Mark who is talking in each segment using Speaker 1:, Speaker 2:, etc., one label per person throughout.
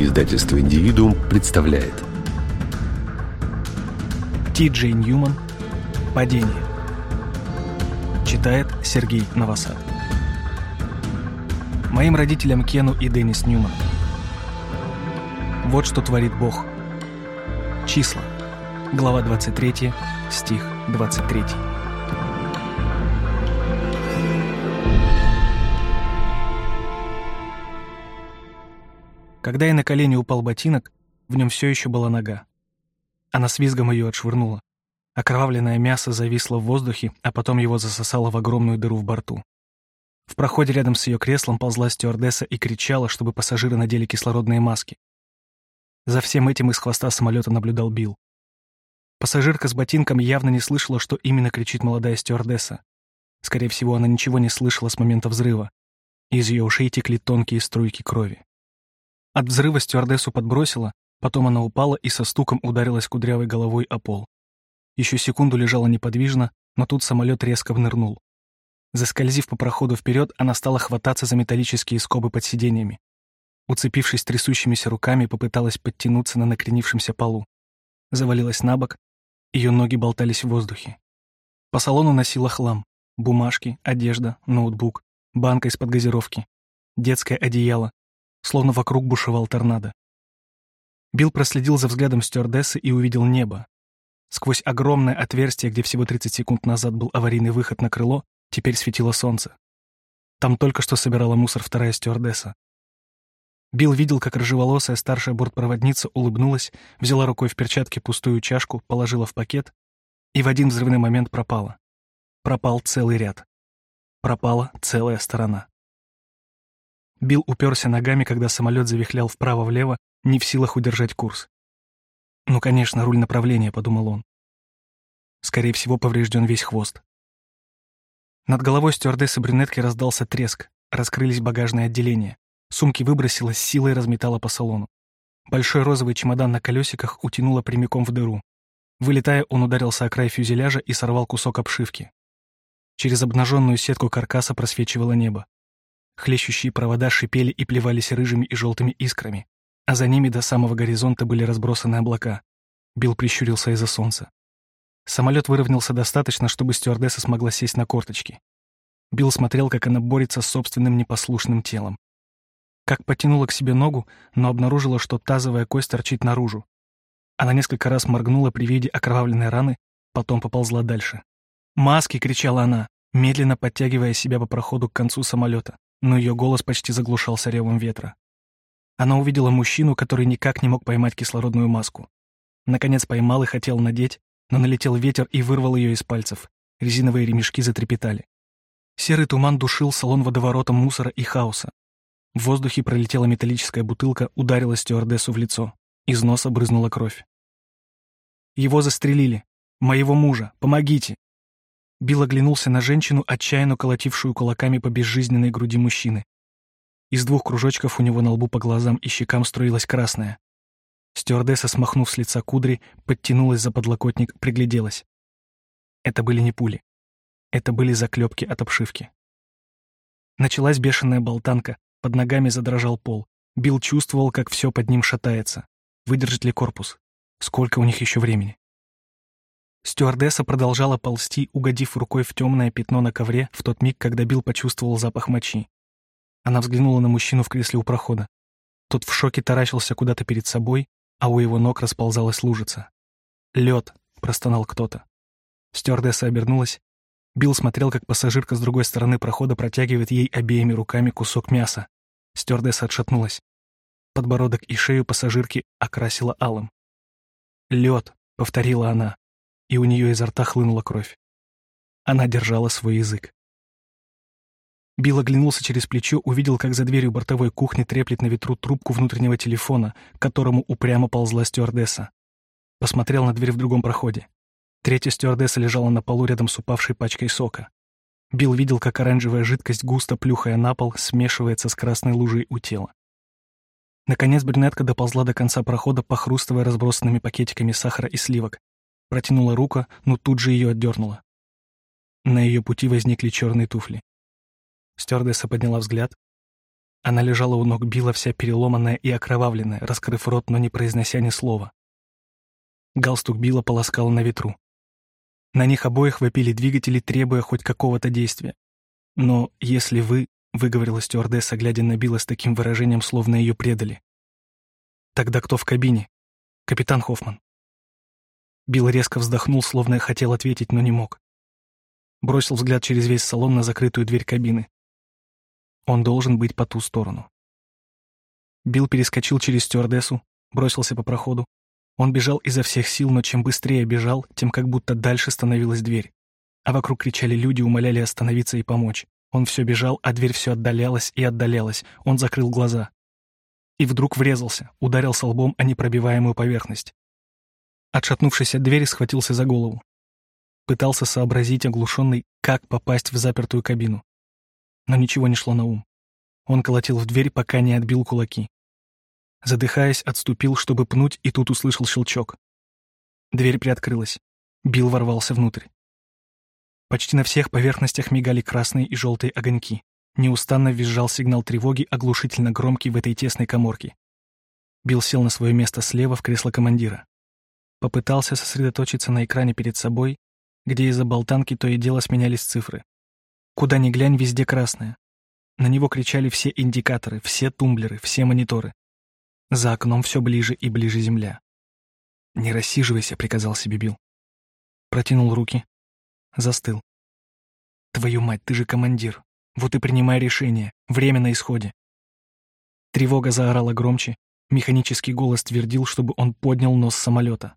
Speaker 1: Издательство «Индивидуум» представляет.
Speaker 2: Ти Джей Ньюман. «Падение» Читает Сергей Новосад. Моим родителям Кену и Деннис Ньюман. Вот что творит Бог. Числа. Глава 23, стих 23 Когда я на колени упал ботинок, в нем все еще была нога. Она с визгом ее отшвырнула. Окровавленное мясо зависло в воздухе, а потом его засосало в огромную дыру в борту. В проходе рядом с ее креслом ползла стюардесса и кричала, чтобы пассажиры надели кислородные маски. За всем этим из хвоста самолета наблюдал Билл. Пассажирка с ботинком явно не слышала, что именно кричит молодая стюардесса. Скорее всего, она ничего не слышала с момента взрыва. Из ее ушей текли тонкие струйки крови. От взрыва стюардессу подбросила, потом она упала и со стуком ударилась кудрявой головой о пол. Еще секунду лежала неподвижно, но тут самолет резко внырнул. Заскользив по проходу вперед, она стала хвататься за металлические скобы под сиденьями. Уцепившись трясущимися руками, попыталась подтянуться на накренившемся полу. Завалилась на бок, ее ноги болтались в воздухе. По салону носила хлам. Бумажки, одежда, ноутбук, банка из-под газировки, детское одеяло, словно вокруг бушевал торнадо. Билл проследил за взглядом стюардессы и увидел небо. Сквозь огромное отверстие, где всего 30 секунд назад был аварийный выход на крыло, теперь светило солнце. Там только что собирала мусор вторая стюардесса. Билл видел, как рыжеволосая старшая бортпроводница улыбнулась, взяла рукой в перчатке пустую чашку, положила в пакет и в один взрывной момент пропала. Пропал целый ряд. Пропала целая сторона. Билл уперся ногами, когда самолет завихлял вправо-влево, не в силах удержать курс. «Ну, конечно, руль направления», — подумал он. Скорее всего, поврежден весь хвост. Над головой стюардессы брюнетки раздался треск, раскрылись багажные отделения. Сумки выбросило, с силой разметало по салону. Большой розовый чемодан на колесиках утянуло прямиком в дыру. Вылетая, он ударился о край фюзеляжа и сорвал кусок обшивки. Через обнаженную сетку каркаса просвечивало небо. Хлещущие провода шипели и плевались рыжими и желтыми искрами, а за ними до самого горизонта были разбросаны облака. Билл прищурился из-за солнца. Самолет выровнялся достаточно, чтобы стюардесса смогла сесть на корточки. Билл смотрел, как она борется с собственным непослушным телом. Как потянула к себе ногу, но обнаружила, что тазовая кость торчит наружу. Она несколько раз моргнула при виде окровавленной раны, потом поползла дальше. «Маски!» — кричала она, медленно подтягивая себя по проходу к концу самолета но ее голос почти заглушался ревом ветра. Она увидела мужчину, который никак не мог поймать кислородную маску. Наконец поймал и хотел надеть, но налетел ветер и вырвал ее из пальцев. Резиновые ремешки затрепетали. Серый туман душил салон водоворотом мусора и хаоса. В воздухе пролетела металлическая бутылка, ударила стюардессу в лицо. Из носа брызнула кровь. «Его застрелили! Моего мужа! Помогите!» Билл оглянулся на женщину, отчаянно колотившую кулаками по безжизненной груди мужчины. Из двух кружочков у него на лбу по глазам и щекам струилась красная. Стюардесса, смахнув с лица кудри, подтянулась за подлокотник, пригляделась. Это были не пули. Это были заклепки от обшивки. Началась бешеная болтанка, под ногами задрожал пол. Билл чувствовал, как все под ним шатается. Выдержит ли корпус? Сколько у них еще времени? Стюардесса продолжала ползти, угодив рукой в темное пятно на ковре в тот миг, когда Билл почувствовал запах мочи. Она взглянула на мужчину в кресле у прохода. Тот в шоке таращился куда-то перед собой, а у его ног расползалась лужица. «Лед!» — простонал кто-то. Стюардесса обернулась. Билл смотрел, как пассажирка с другой стороны прохода протягивает ей обеими руками кусок мяса. Стюардесса отшатнулась. Подбородок и шею пассажирки окрасила алым. «Лед!» — повторила она и у нее изо рта хлынула кровь. Она держала свой язык. Билл оглянулся через плечо, увидел, как за дверью бортовой кухни треплет на ветру трубку внутреннего телефона, к которому упрямо ползла стюардесса. Посмотрел на дверь в другом проходе. Третья стюардесса лежала на полу рядом с упавшей пачкой сока. Билл видел, как оранжевая жидкость, густо плюхая на пол, смешивается с красной лужей у тела. Наконец брюнетка доползла до конца прохода, похрустывая разбросанными пакетиками сахара и сливок, Протянула руку, но тут же ее отдернула. На ее пути возникли черные туфли. Стюардесса подняла взгляд. Она лежала у ног Билла вся переломанная и окровавленная, раскрыв рот, но не произнося ни слова. Галстук Билла полоскал на ветру. На них обоих вопили двигатели, требуя хоть какого-то действия. Но если вы, — выговорила стюардесса, глядя на Билла с таким выражением, словно ее предали. «Тогда кто в кабине? Капитан Хоффман». Билл резко вздохнул, словно хотел ответить, но не мог. Бросил взгляд через весь салон на закрытую дверь кабины. Он должен быть по ту сторону. Билл перескочил через стюардессу, бросился по проходу. Он бежал изо всех сил, но чем быстрее бежал, тем как будто дальше становилась дверь. А вокруг кричали люди, умоляли остановиться и помочь. Он все бежал, а дверь все отдалялась и отдалялась. Он закрыл глаза. И вдруг врезался, ударился лбом о непробиваемую поверхность. Отшатнувшись от двери, схватился за голову. Пытался сообразить, оглушенный, как попасть в запертую кабину но ничего не шло на ум. Он колотил в дверь, пока не отбил кулаки. Задыхаясь, отступил, чтобы пнуть, и тут услышал щелчок. Дверь приоткрылась. Билл ворвался внутрь. Почти на всех поверхностях мигали красные и желтые огоньки. Неустанно визжал сигнал тревоги, оглушительно громкий в этой тесной коморке. Билл сел на свое место слева в кресло командира. Попытался сосредоточиться на экране перед собой, где из-за болтанки то и дело сменялись цифры. Куда ни глянь, везде красное. На него кричали все индикаторы, все тумблеры, все мониторы. За окном все ближе и ближе земля. «Не рассиживайся», — приказал себе Билл. Протянул руки. Застыл. «Твою мать, ты же командир. Вот и принимай решение. Время на исходе». Тревога заорала громче. Механический голос твердил, чтобы он поднял нос самолета.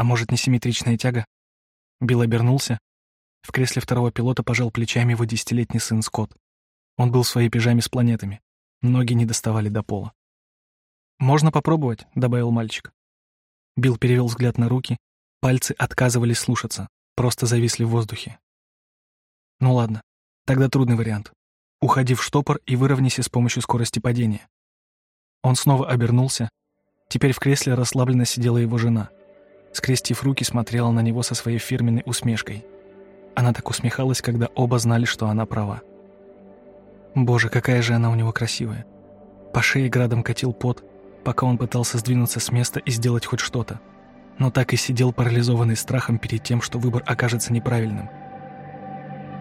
Speaker 2: А может, несимметричная тяга? Билл обернулся, в кресле второго пилота пожал плечами его десятилетний сын Скотт. Он был в своей пижаме с планетами. Ноги не доставали до пола. «Можно попробовать», — добавил мальчик. Билл перевел взгляд на руки. Пальцы отказывались слушаться, просто зависли в воздухе. «Ну ладно, тогда трудный вариант. Уходи в штопор и выровняйся с помощью скорости падения». Он снова обернулся. Теперь в кресле расслабленно сидела его жена. Скрестив руки, смотрела на него со своей фирменной усмешкой — она так усмехалась, когда оба знали, что она права. Боже, какая же она у него красивая. По шее градом катил пот, пока он пытался сдвинуться с места и сделать хоть что-то. Но так и сидел парализованный страхом перед тем, что выбор окажется неправильным.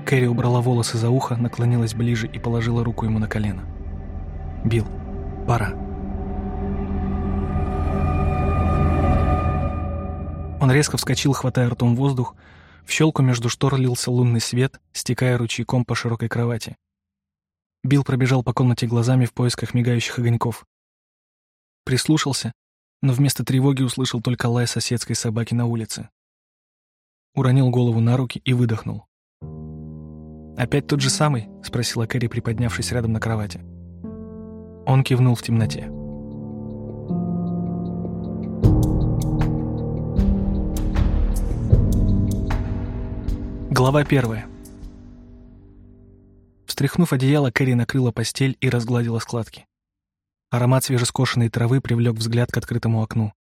Speaker 2: Кэрри убрала волосы за ухо, наклонилась ближе и положила руку ему на колено. «Билл, пора». Он резко вскочил, хватая ртом воздух, в щелку между штор лился лунный свет, стекая ручейком по широкой кровати. Билл пробежал по комнате глазами в поисках мигающих огоньков. Прислушался, но вместо тревоги услышал только лай соседской собаки на улице. Уронил голову на руки и выдохнул. «Опять тот же самый?» — спросила Кэрри, приподнявшись рядом на кровати. Он кивнул в темноте. Глава первая. Встряхнув одеяло, Кэрри накрыла постель и разгладила складки. Аромат свежескошенной травы привлек взгляд к открытому окну.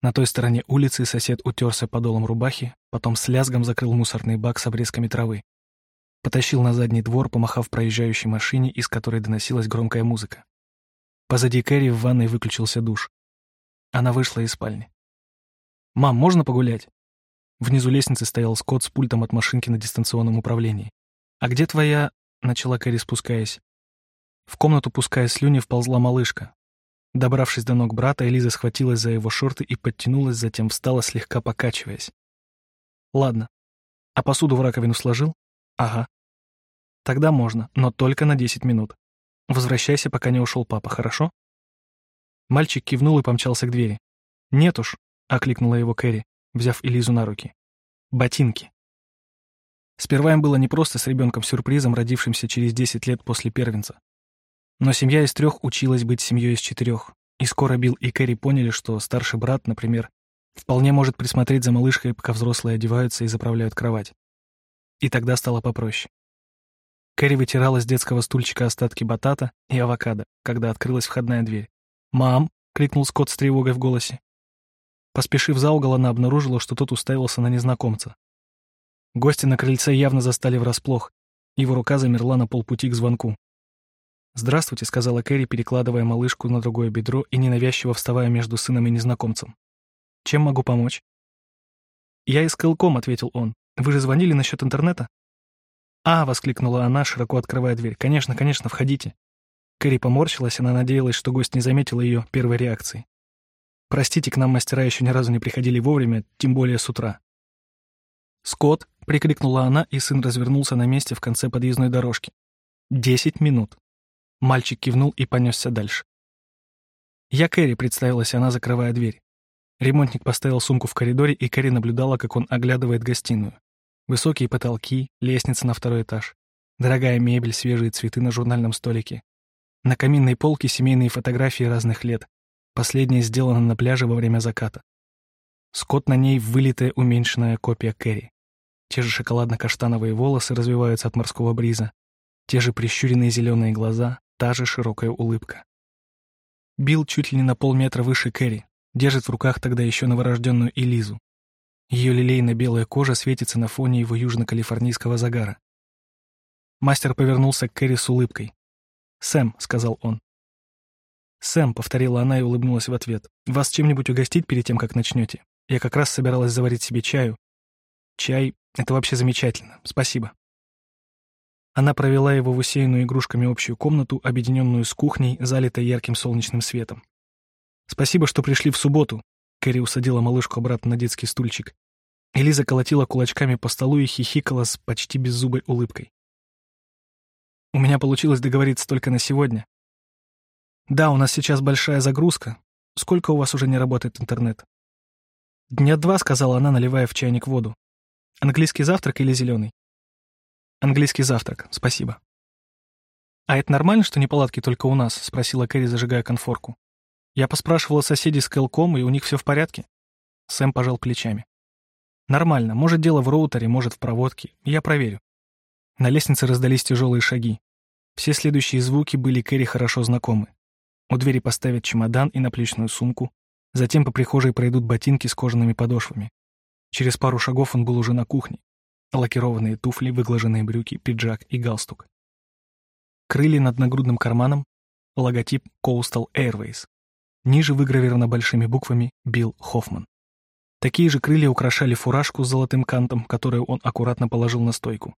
Speaker 2: На той стороне улицы сосед утерся подолом рубахи, потом с лязгом закрыл мусорный бак с обрезками травы. Потащил на задний двор, помахав проезжающей машине, из которой доносилась громкая музыка. Позади Кэрри в ванной выключился душ. Она вышла из спальни. «Мам, можно погулять?» Внизу лестницы стоял Скотт с пультом от машинки на дистанционном управлении. «А где твоя...» — начала Кэрри, спускаясь. В комнату, пуская слюни, вползла малышка. Добравшись до ног брата, Элиза схватилась за его шорты и подтянулась, затем встала, слегка покачиваясь. «Ладно. А посуду в раковину сложил?» «Ага. Тогда можно, но только на десять минут. Возвращайся, пока не ушел папа, хорошо?» Мальчик кивнул и помчался к двери. «Нет уж», — окликнула его Кэрри взяв Элизу на руки. Ботинки. Сперва им было непросто с ребенком-сюрпризом, родившимся через 10 лет после первенца. Но семья из трех училась быть семьей из четырех, и скоро Билл и Кэрри поняли, что старший брат, например, вполне может присмотреть за малышкой, пока взрослые одеваются и заправляют кровать. И тогда стало попроще. Кэрри вытирала с детского стульчика остатки батата и авокадо, когда открылась входная дверь. «Мам!» — крикнул Скотт с тревогой в голосе. Поспешив за угол, она обнаружила, что тот уставился на незнакомца. Гости на крыльце явно застали врасплох. Его рука замерла на полпути к звонку. «Здравствуйте», — сказала Кэрри, перекладывая малышку на другое бедро и ненавязчиво вставая между сыном и незнакомцем. «Чем могу помочь?» «Я из Кэлком», — ответил он. «Вы же звонили насчет интернета?» «А!» — воскликнула она, широко открывая дверь. «Конечно, конечно, входите». Кэрри поморщилась, она надеялась, что гость не заметил ее первой реакции. «Простите, к нам мастера еще ни разу не приходили вовремя, тем более с утра». «Скотт!» — прикрикнула она, и сын развернулся на месте в конце подъездной дорожки. «Десять минут». Мальчик кивнул и понесся дальше. «Я Кэрри», — представилась она, закрывая дверь. Ремонтник поставил сумку в коридоре, и Кэрри наблюдала, как он оглядывает гостиную. Высокие потолки, лестница на второй этаж, дорогая мебель, свежие цветы на журнальном столике. На каминной полке семейные фотографии разных лет. Последняя сделана на пляже во время заката. Скотт на ней вылитая уменьшенная копия Кэрри. Те же шоколадно-каштановые волосы развиваются от морского бриза. Те же прищуренные зеленые глаза, та же широкая улыбка. Билл чуть ли не на полметра выше Кэрри, держит в руках тогда еще новорожденную Элизу. Ее лилейно-белая кожа светится на фоне его южно-калифорнийского загара. Мастер повернулся к Кэрри с улыбкой. «Сэм», — сказал он. «Сэм», — повторила она и улыбнулась в ответ, — «вас чем-нибудь угостить перед тем, как начнете? Я как раз собиралась заварить себе чаю». «Чай — это вообще замечательно. Спасибо». Она провела его в усеянную игрушками общую комнату, объединенную с кухней, залитой ярким солнечным светом. «Спасибо, что пришли в субботу», — Кэрри усадила малышку обратно на детский стульчик. Элиза колотила кулачками по столу и хихикала с почти беззубой улыбкой. «У меня получилось договориться только на сегодня. Да, у нас сейчас большая загрузка. Сколько у вас уже не работает интернет?» «Дня два», — сказала она, наливая в чайник воду. «Английский завтрак или зеленый?» «Английский завтрак, спасибо». «А это нормально, что неполадки только у нас?» — спросила Кэрри, зажигая конфорку. Я поспрашивала соседей с Кэлком, и у них все в порядке. Сэм пожал плечами. Нормально, может дело в роутере, может в проводке. Я проверю. На лестнице раздались тяжелые шаги. Все следующие звуки были Кэрри хорошо знакомы. У двери поставят чемодан и наплечную сумку. Затем по прихожей пройдут ботинки с кожаными подошвами. Через пару шагов он был уже на кухне. Лакированные туфли, выглаженные брюки, пиджак и галстук. Крылья над нагрудным карманом, логотип Coastal Airways. Ниже выгравировано большими буквами «Билл Хоффман». Такие же крылья украшали фуражку с золотым кантом, которую он аккуратно положил на стойку.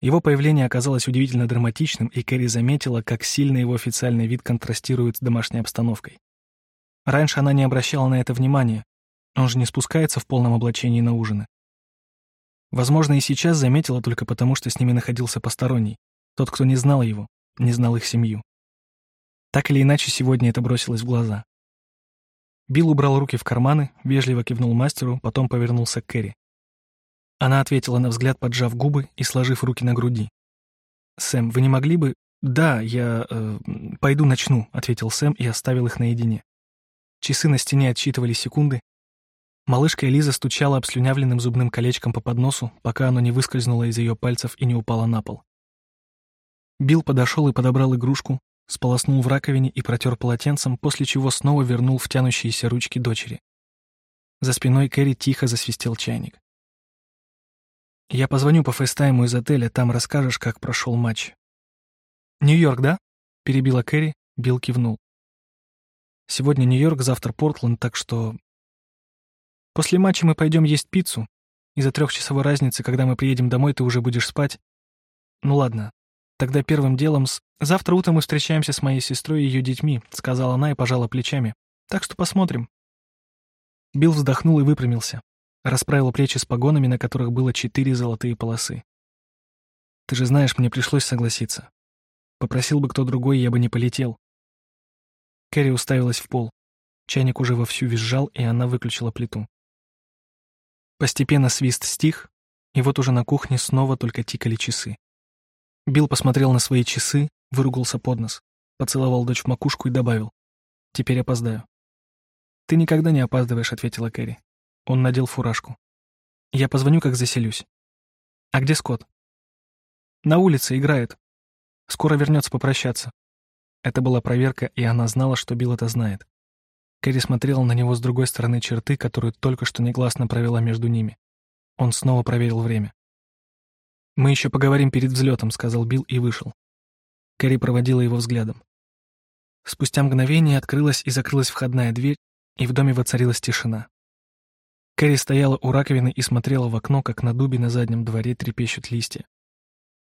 Speaker 2: Его появление оказалось удивительно драматичным, и Кэрри заметила, как сильно его официальный вид контрастирует с домашней обстановкой. Раньше она не обращала на это внимания, он же не спускается в полном облачении на ужины. Возможно, и сейчас заметила только потому, что с ними находился посторонний, тот, кто не знал его, не знал их семью. Так или иначе, сегодня это бросилось в глаза. Билл убрал руки в карманы, вежливо кивнул мастеру, потом повернулся к Кэрри. Она ответила на взгляд, поджав губы и сложив руки на груди. «Сэм, вы не могли бы...» «Да, я... Э, пойду начну», — ответил Сэм и оставил их наедине. Часы на стене отсчитывали секунды. Малышка Элиза стучала обслюнявленным зубным колечком по подносу, пока оно не выскользнуло из ее пальцев и не упало на пол. Билл подошел и подобрал игрушку, сполоснул в раковине и протер полотенцем, после чего снова вернул в тянущиеся ручки дочери. За спиной Кэрри тихо засвистел чайник. «Я позвоню по фейстайму из отеля, там расскажешь, как прошел матч». «Нью-Йорк, да?» — перебила Кэрри, Билл кивнул. «Сегодня Нью-Йорк, завтра Портленд, так что...» «После матча мы пойдем есть пиццу. Из-за трехчасовой разницы, когда мы приедем домой, ты уже будешь спать. Ну ладно, Тогда первым делом с... Завтра утром мы встречаемся с моей сестрой и ее детьми, сказала она и пожала плечами. Так что посмотрим. Билл вздохнул и выпрямился. Расправил плечи с погонами, на которых было четыре золотые полосы. Ты же знаешь, мне пришлось согласиться. Попросил бы кто другой, я бы не полетел. Кэрри уставилась в пол. Чайник уже вовсю визжал, и она выключила плиту. Постепенно свист стих, и вот уже на кухне снова только тикали часы. Билл посмотрел на свои часы, выругался под нос, поцеловал дочь в макушку и добавил. «Теперь опоздаю». «Ты никогда не опаздываешь», — ответила Кэрри. Он надел фуражку. «Я позвоню, как заселюсь». «А где Скотт?» «На улице, играет. Скоро вернется попрощаться». Это была проверка, и она знала, что Билл это знает. Кэрри смотрела на него с другой стороны черты, которую только что негласно провела между ними. Он снова проверил время. «Мы еще поговорим перед взлетом», — сказал Билл и вышел. Кэрри проводила его взглядом. Спустя мгновение открылась и закрылась входная дверь, и в доме воцарилась тишина. Кэрри стояла у раковины и смотрела в окно, как на дубе на заднем дворе трепещут листья.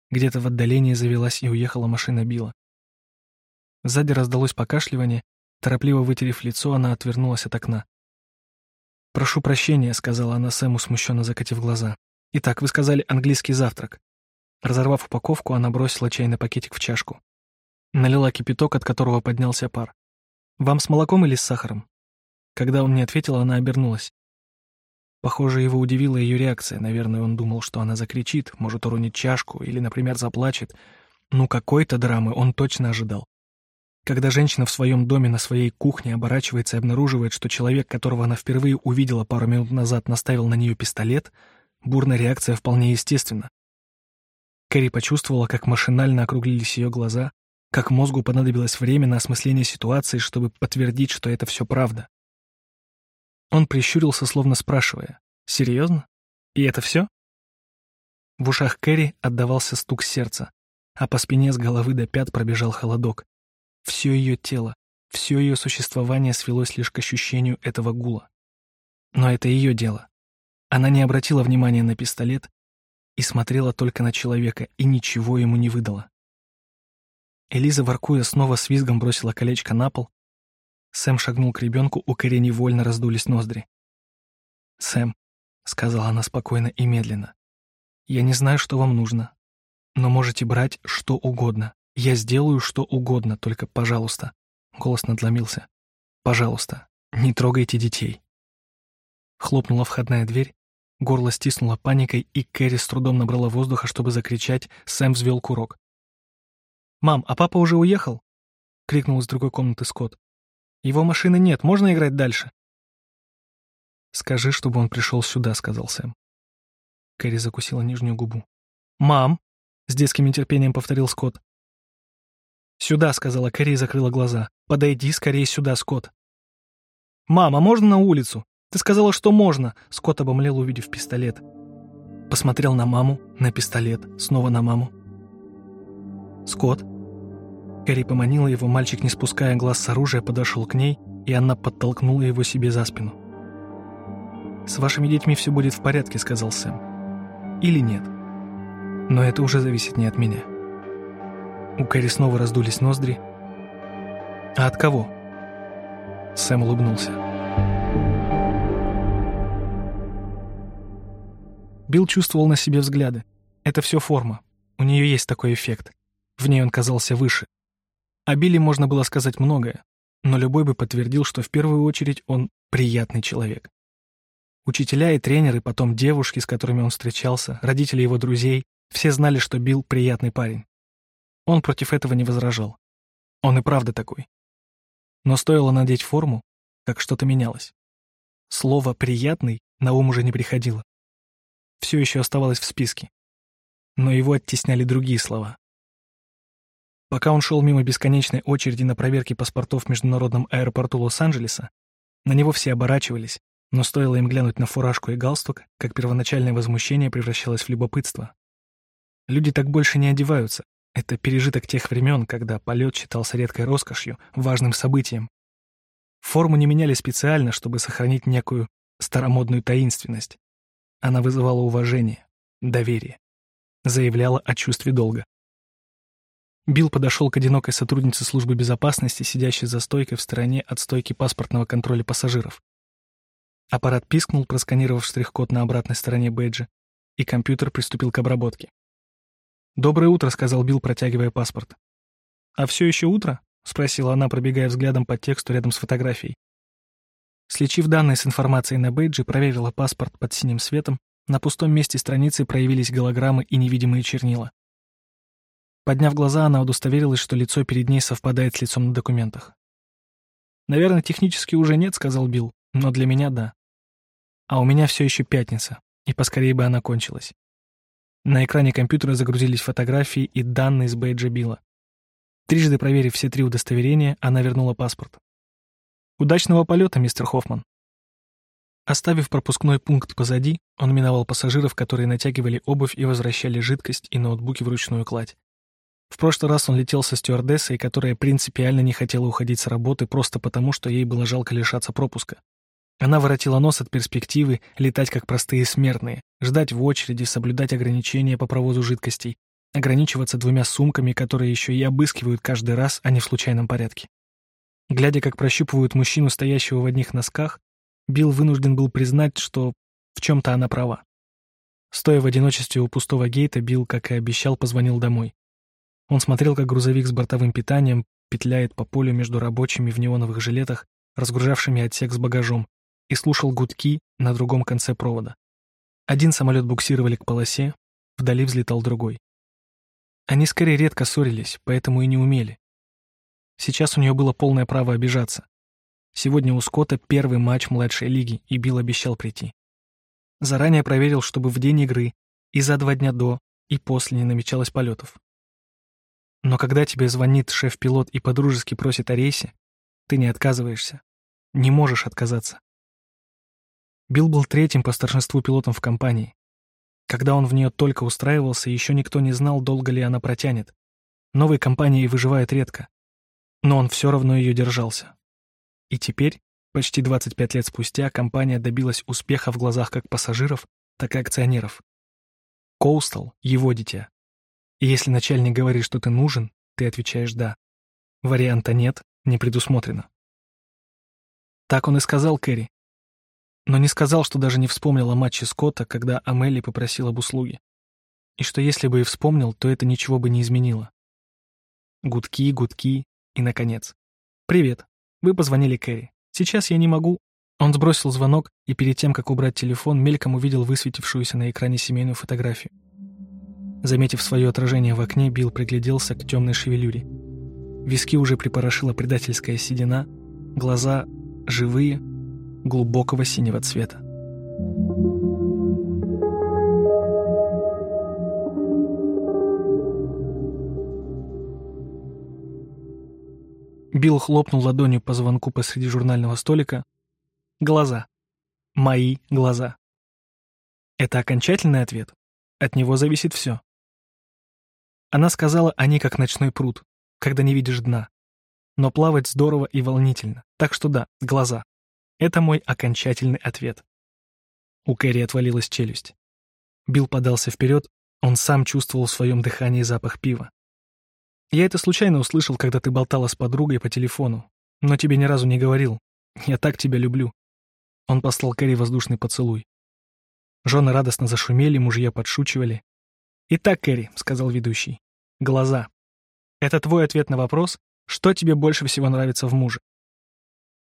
Speaker 2: Где-то в отдалении завелась и уехала машина Билла. Сзади раздалось покашливание, торопливо вытерев лицо, она отвернулась от окна. «Прошу прощения», — сказала она Сэму, смущенно закатив глаза. «Итак, вы сказали английский завтрак». Разорвав упаковку, она бросила чайный пакетик в чашку. Налила кипяток, от которого поднялся пар. «Вам с молоком или с сахаром?» Когда он не ответил, она обернулась. Похоже, его удивила ее реакция. Наверное, он думал, что она закричит, может, уронит чашку или, например, заплачет. Ну, какой-то драмы он точно ожидал. Когда женщина в своем доме на своей кухне оборачивается и обнаруживает, что человек, которого она впервые увидела пару минут назад, наставил на нее пистолет, бурная реакция вполне естественна. Кэрри почувствовала, как машинально округлились ее глаза, как мозгу понадобилось время на осмысление ситуации, чтобы подтвердить, что это все правда. Он прищурился, словно спрашивая, «Серьезно? И это все?» В ушах Кэрри отдавался стук сердца, а по спине с головы до пят пробежал холодок. Все ее тело, все ее существование свелось лишь к ощущению этого гула. Но это ее дело. Она не обратила внимания на пистолет и смотрела только на человека, и ничего ему не выдала. Элиза, воркуя, снова с визгом бросила колечко на пол. Сэм шагнул к ребенку, у Кэрри невольно раздулись ноздри. «Сэм», — сказала она спокойно и медленно, — «я не знаю, что вам нужно, но можете брать что угодно. Я сделаю что угодно, только, пожалуйста». Голос надломился. «Пожалуйста, не трогайте детей». Хлопнула входная дверь, горло стиснуло паникой, и Кэрри с трудом набрала воздуха, чтобы закричать, Сэм взвел курок. «Мам, а папа уже уехал?» — крикнул из другой комнаты Скотт. «Его машины нет, можно играть дальше?» «Скажи, чтобы он пришел сюда», — сказал Сэм. Кэрри закусила нижнюю губу. «Мам!» — с детским нетерпением повторил Скотт. «Сюда», — сказала Кэрри и закрыла глаза. «Подойди скорее сюда, Скотт». «Мама, можно на улицу? Ты сказала, что можно!» Скотт обомлел, увидев пистолет. Посмотрел на маму, на пистолет, снова на маму. «Скотт?» Кэрри поманила его, мальчик, не спуская глаз с оружия, подошел к ней, и она подтолкнула его себе за спину. «С вашими детьми все будет в порядке», — сказал Сэм. «Или нет. Но это уже зависит не от меня». У Кэрри снова раздулись ноздри. «А от кого?» Сэм улыбнулся. Билл чувствовал на себе взгляды. Это все форма. У нее есть такой эффект. В ней он казался выше. О Билли можно было сказать многое, но любой бы подтвердил, что в первую очередь он приятный человек. Учителя и тренеры, потом девушки, с которыми он встречался, родители его друзей, все знали, что Билл приятный парень. Он против этого не возражал. Он и правда такой. Но стоило надеть форму, как что-то менялось. Слово «приятный» на ум уже не приходило. Все еще оставалось в списке. Но его оттесняли другие слова. Пока он шел мимо бесконечной очереди на проверки паспортов в международном аэропорту Лос-Анджелеса, на него все оборачивались, но стоило им глянуть на фуражку и галстук, как первоначальное возмущение превращалось в любопытство. Люди так больше не одеваются. Это пережиток тех времен, когда полет считался редкой роскошью, важным событием. Форму не меняли специально, чтобы сохранить некую старомодную таинственность. Она вызывала уважение, доверие, заявляла о чувстве долга. Билл подошел к одинокой сотруднице службы безопасности, сидящей за стойкой в стороне от стойки паспортного контроля пассажиров. Аппарат пискнул, просканировав штрих-код на обратной стороне бейджа, и компьютер приступил к обработке. «Доброе утро», — сказал Билл, протягивая паспорт. «А все еще утро?» — спросила она, пробегая взглядом по тексту рядом с фотографией. Слечив данные с информацией на бейджи, проверила паспорт под синим светом, на пустом месте страницы проявились голограммы и невидимые чернила. Подняв глаза, она удостоверилась, что лицо перед ней совпадает с лицом на документах. «Наверное, технически уже нет», — сказал Билл, — «но для меня — да. А у меня все еще пятница, и поскорее бы она кончилась». На экране компьютера загрузились фотографии и данные с бейджа Билла. Трижды проверив все три удостоверения, она вернула паспорт. «Удачного полета, мистер Хоффман». Оставив пропускной пункт позади, он миновал пассажиров, которые натягивали обувь и возвращали жидкость и ноутбуки в ручную кладь. В прошлый раз он летел со стюардессой, которая принципиально не хотела уходить с работы просто потому, что ей было жалко лишаться пропуска. Она воротила нос от перспективы летать как простые смертные, ждать в очереди, соблюдать ограничения по провозу жидкостей, ограничиваться двумя сумками, которые еще и обыскивают каждый раз, а не в случайном порядке. Глядя, как прощупывают мужчину, стоящего в одних носках, Билл вынужден был признать, что в чем-то она права. Стоя в одиночестве у пустого гейта, Билл, как и обещал, позвонил домой. Он смотрел, как грузовик с бортовым питанием петляет по полю между рабочими в неоновых жилетах, разгружавшими отсек с багажом, и слушал гудки на другом конце провода. Один самолет буксировали к полосе, вдали взлетал другой. Они скорее редко ссорились, поэтому и не умели. Сейчас у нее было полное право обижаться. Сегодня у Скотта первый матч младшей лиги, и Билл обещал прийти. Заранее проверил, чтобы в день игры, и за два дня до, и после не намечалось полетов. Но когда тебе звонит шеф-пилот и подружески просит о рейсе, ты не отказываешься. Не можешь отказаться. Билл был третьим по старшинству пилотом в компании. Когда он в нее только устраивался, еще никто не знал, долго ли она протянет. Новые компании выживают редко но он все равно ее держался. И теперь, почти 25 лет спустя, компания добилась успеха в глазах как пассажиров, так и акционеров. Коустал — его дитя. И если начальник говорит, что ты нужен, ты отвечаешь «да». Варианта нет, не предусмотрено. Так он и сказал Кэрри. Но не сказал, что даже не вспомнил о матче Скотта, когда Амели попросил об услуге. И что если бы и вспомнил, то это ничего бы не изменило. Гудки, гудки, и, наконец, «Привет. Вы позвонили Кэрри. Сейчас я не могу». Он сбросил звонок и перед тем, как убрать телефон, мельком увидел высветившуюся на экране семейную фотографию. Заметив свое отражение в окне, Билл пригляделся к темной шевелюре. Виски уже припорошила предательская седина, глаза живые, глубокого синего цвета. Билл хлопнул ладонью по звонку посреди журнального столика. Глаза. Мои глаза. Это окончательный ответ. От него зависит все. Она сказала, они как ночной пруд, когда не видишь дна. Но плавать здорово и волнительно. Так что да, глаза. Это мой окончательный ответ. У Кэрри отвалилась челюсть. Билл подался вперед, он сам чувствовал в своем дыхании запах пива. Я это случайно услышал, когда ты болтала с подругой по телефону, но тебе ни разу не говорил. Я так тебя люблю. Он послал Кэрри воздушный поцелуй. Жены радостно зашумели, мужья подшучивали. «Итак, Кэрри», — сказал ведущий, — «глаза. Это твой ответ на вопрос, что тебе больше всего нравится в муже?»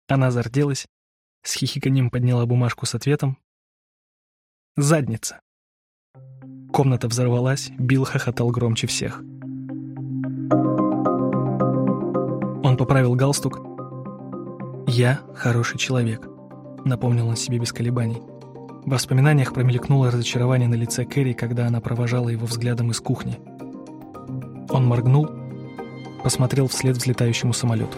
Speaker 2: Она зарделась, с хихиканьем подняла бумажку с ответом. «Задница». Комната взорвалась, Билл хохотал громче всех. Он поправил галстук. «Я хороший человек», — напомнил он себе без колебаний. В воспоминаниях промелькнуло разочарование на лице Кэрри, когда она провожала его взглядом из кухни. Он моргнул, посмотрел вслед взлетающему самолету.